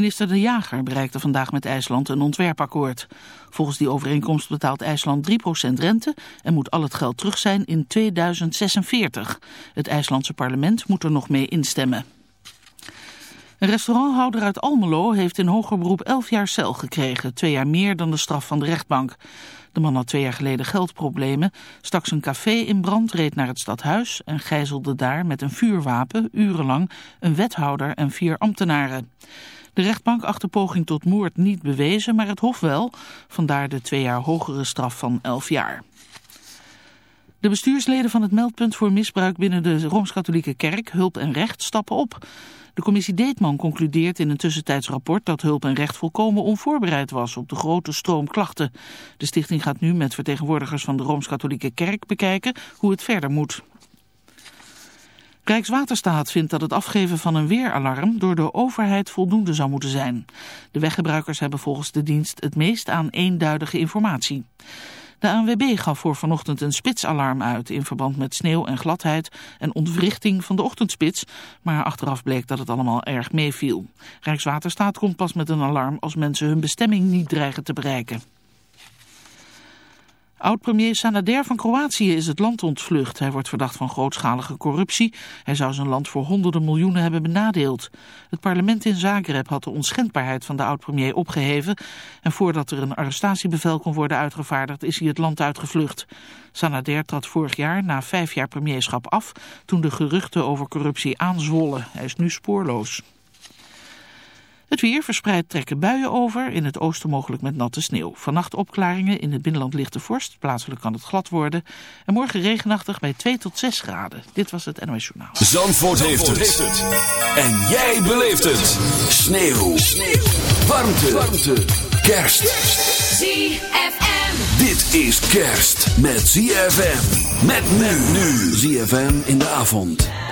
Minister De Jager bereikte vandaag met IJsland een ontwerpakkoord. Volgens die overeenkomst betaalt IJsland 3% rente en moet al het geld terug zijn in 2046. Het IJslandse parlement moet er nog mee instemmen. Een restauranthouder uit Almelo heeft in hoger beroep 11 jaar cel gekregen, twee jaar meer dan de straf van de rechtbank. De man had twee jaar geleden geldproblemen, stak zijn café in brand, reed naar het stadhuis en gijzelde daar met een vuurwapen urenlang een wethouder en vier ambtenaren. De rechtbank acht de poging tot moord niet bewezen, maar het hof wel, vandaar de twee jaar hogere straf van 11 jaar. De bestuursleden van het meldpunt voor misbruik binnen de Rooms-Katholieke Kerk, Hulp en Recht, stappen op. De commissie Deetman concludeert in een tussentijds rapport dat hulp en recht volkomen onvoorbereid was op de grote stroom klachten. De stichting gaat nu met vertegenwoordigers van de Rooms-Katholieke Kerk bekijken hoe het verder moet. Rijkswaterstaat vindt dat het afgeven van een weeralarm door de overheid voldoende zou moeten zijn. De weggebruikers hebben volgens de dienst het meest aan eenduidige informatie. De ANWB gaf voor vanochtend een spitsalarm uit in verband met sneeuw en gladheid en ontwrichting van de ochtendspits, maar achteraf bleek dat het allemaal erg meeviel. Rijkswaterstaat komt pas met een alarm als mensen hun bestemming niet dreigen te bereiken. Oud-premier Sanader van Kroatië is het land ontvlucht. Hij wordt verdacht van grootschalige corruptie. Hij zou zijn land voor honderden miljoenen hebben benadeeld. Het parlement in Zagreb had de onschendbaarheid van de oud-premier opgeheven. En voordat er een arrestatiebevel kon worden uitgevaardigd is hij het land uitgevlucht. Sanader trad vorig jaar na vijf jaar premierschap af toen de geruchten over corruptie aanzwollen. Hij is nu spoorloos. Het weer verspreid trekken buien over, in het oosten mogelijk met natte sneeuw. Vannacht opklaringen, in het binnenland ligt de vorst, plaatselijk kan het glad worden. En morgen regenachtig bij 2 tot 6 graden. Dit was het NOS Journaal. Zandvoort, heeft, het. En jij beleeft het. Sneeuw. sneeuw. Warmte. Warmte. Kerst. ZFM. Dit is kerst met ZFM. Met men nu. ZFM in de avond.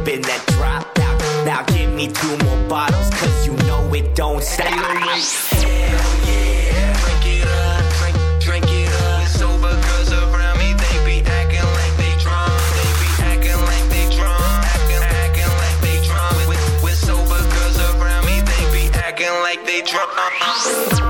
sipping that drop out. Now give me two more bottles, cause you know it don't stop. Hell yeah, drink it up, drink, it up. Around me, they be acting like they drunk. They be acting like they drunk, acting, acting like they drunk. Around me, they be acting like they drunk. Uh-uh.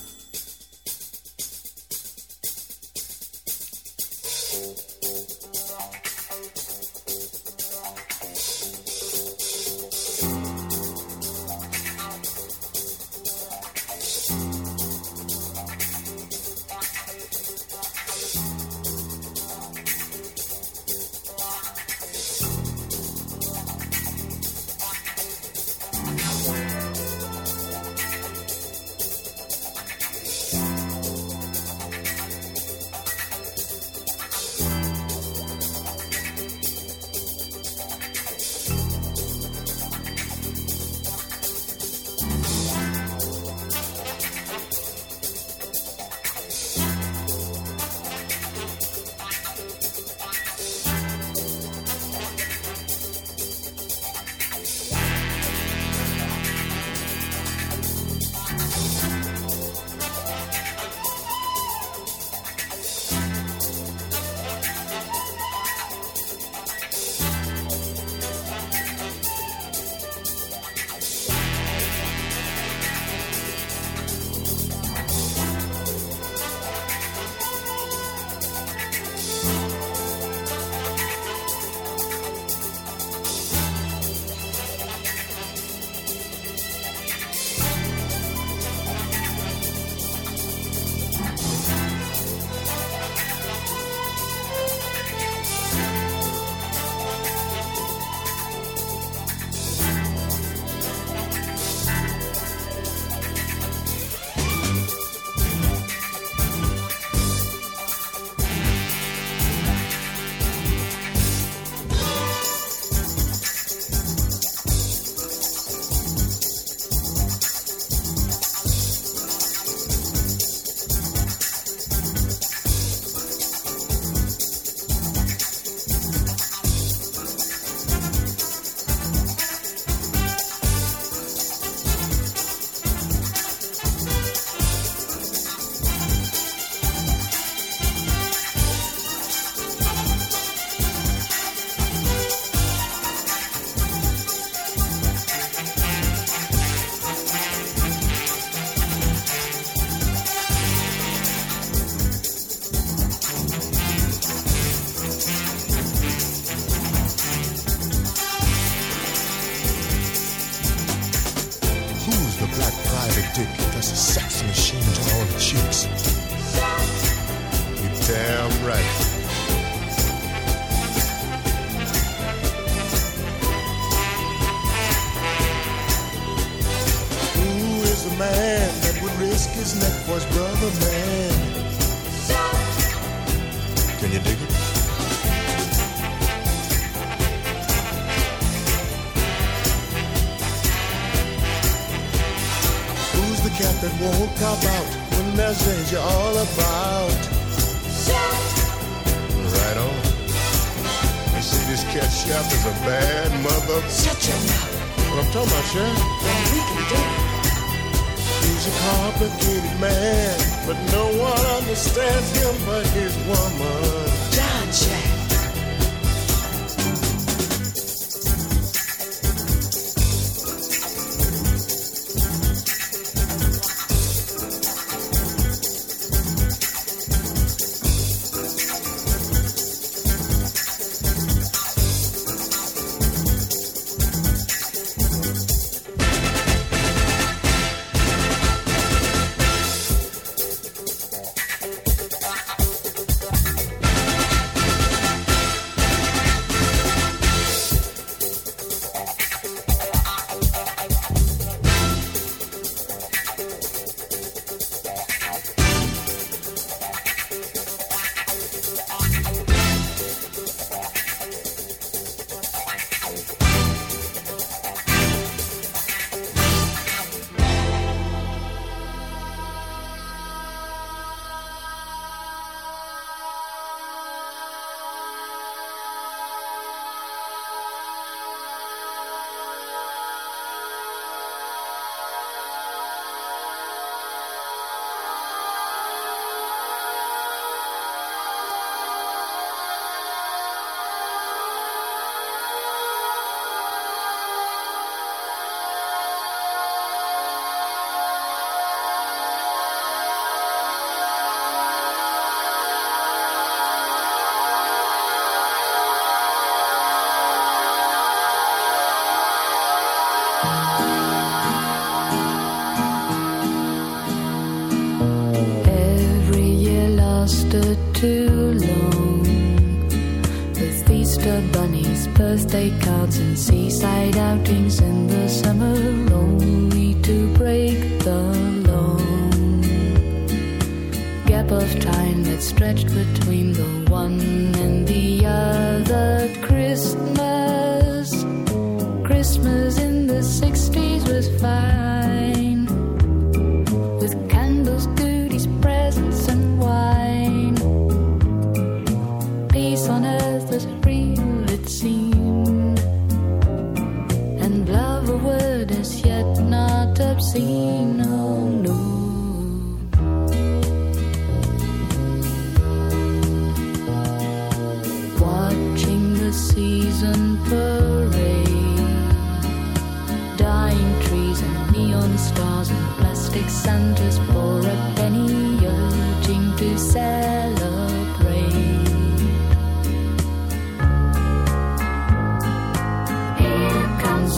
this sex machine.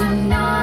tonight.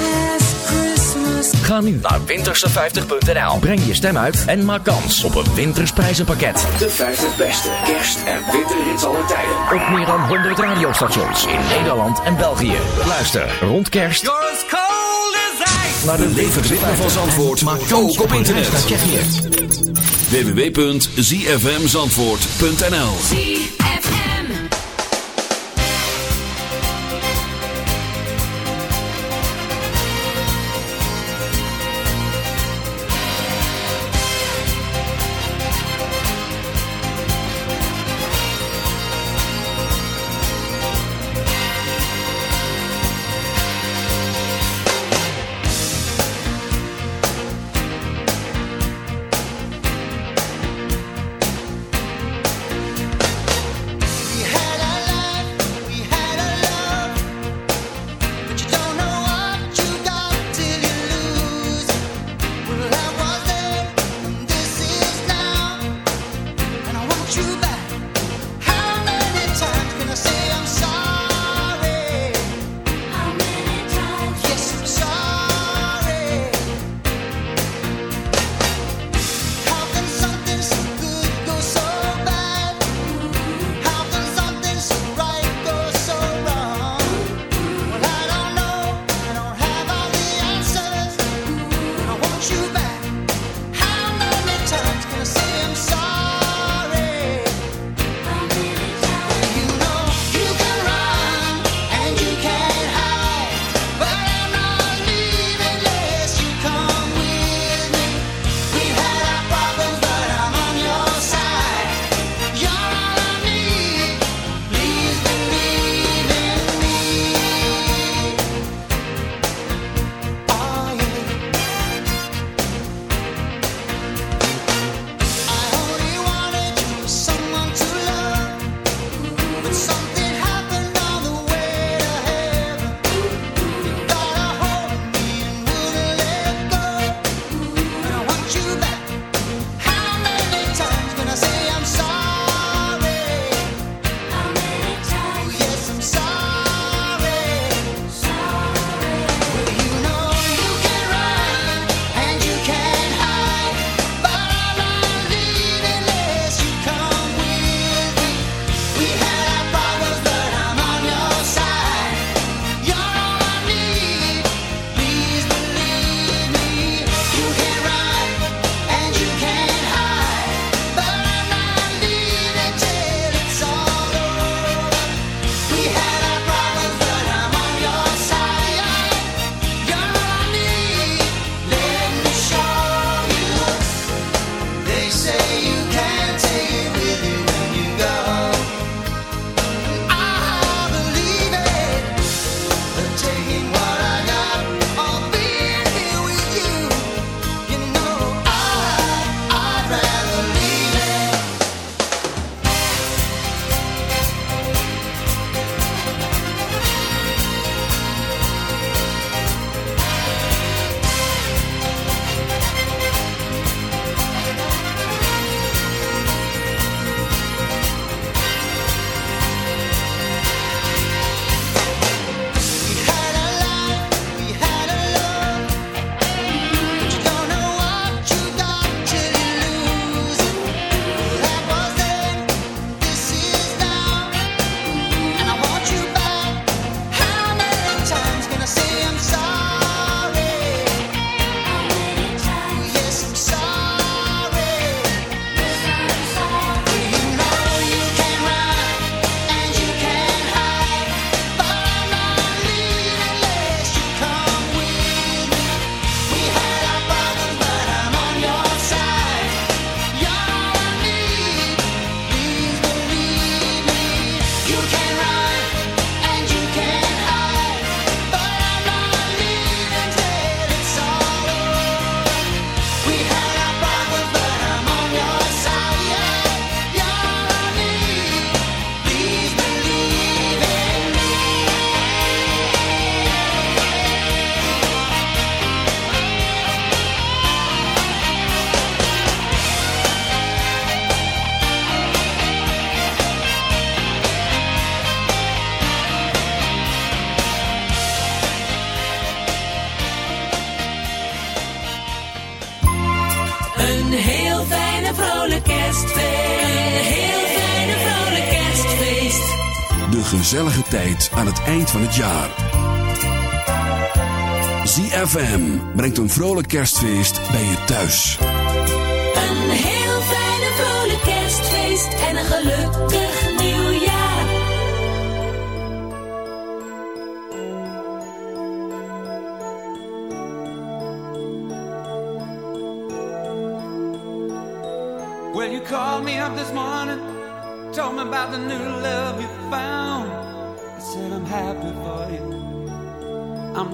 Ga nu naar winterse50.nl. Breng je stem uit en maak kans op een wintersprijzenpakket. De 50 beste kerst- en winterhits aller tijden. Op meer dan 100 radiostations in Nederland en België. Luister rond kerst You're as cold as ice. naar de Beleef het ritme van Zandvoort Maak ook op internet. www.zfmzandvoort.nl eind van het jaar. FM brengt een vrolijk kerstfeest bij je thuis. Een heel fijne vrolijk kerstfeest en een gelukkig nieuwjaar. When you called me up this morning, told me about the new love you found.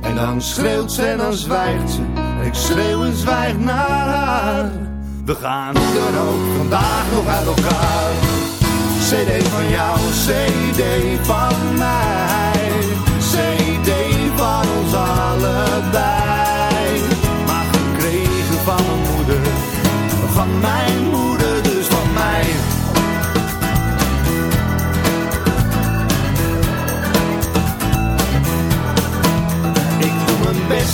en dan schreeuwt ze en dan zwijgt ze, en ik schreeuw en zwijg naar haar. We gaan dan ook, vandaag nog uit elkaar. CD van jou, CD van mij. CD van ons allebei. maar gekregen van mijn moeder. Van mijn moeder,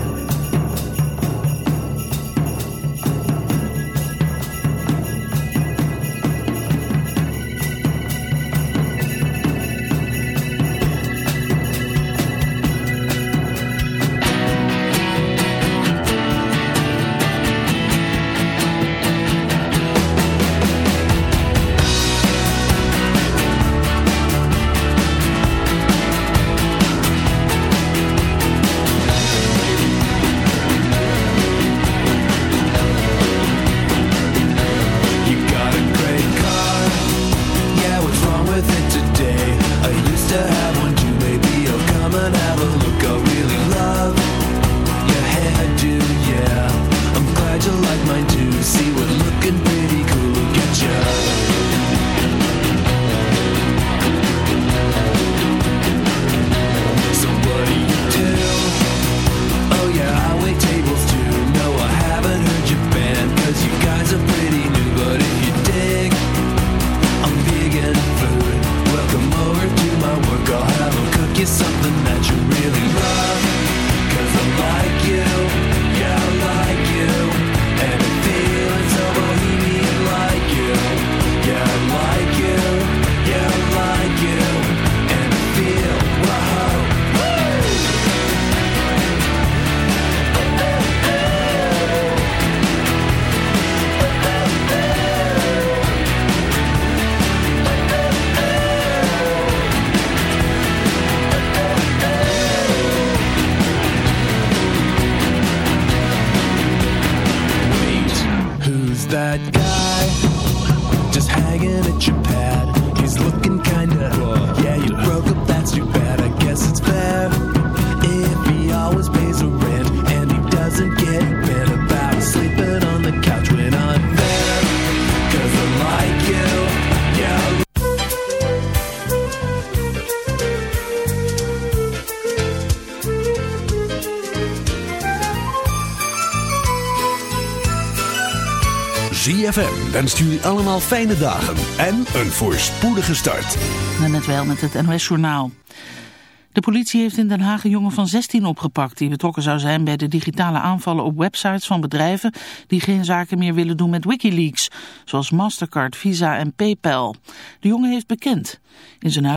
wenst u allemaal fijne dagen en een voorspoedige start. En net wel met het NOS Journaal. De politie heeft in Den Haag een jongen van 16 opgepakt... die betrokken zou zijn bij de digitale aanvallen op websites van bedrijven... die geen zaken meer willen doen met Wikileaks... zoals Mastercard, Visa en Paypal. De jongen heeft bekend. In zijn huis...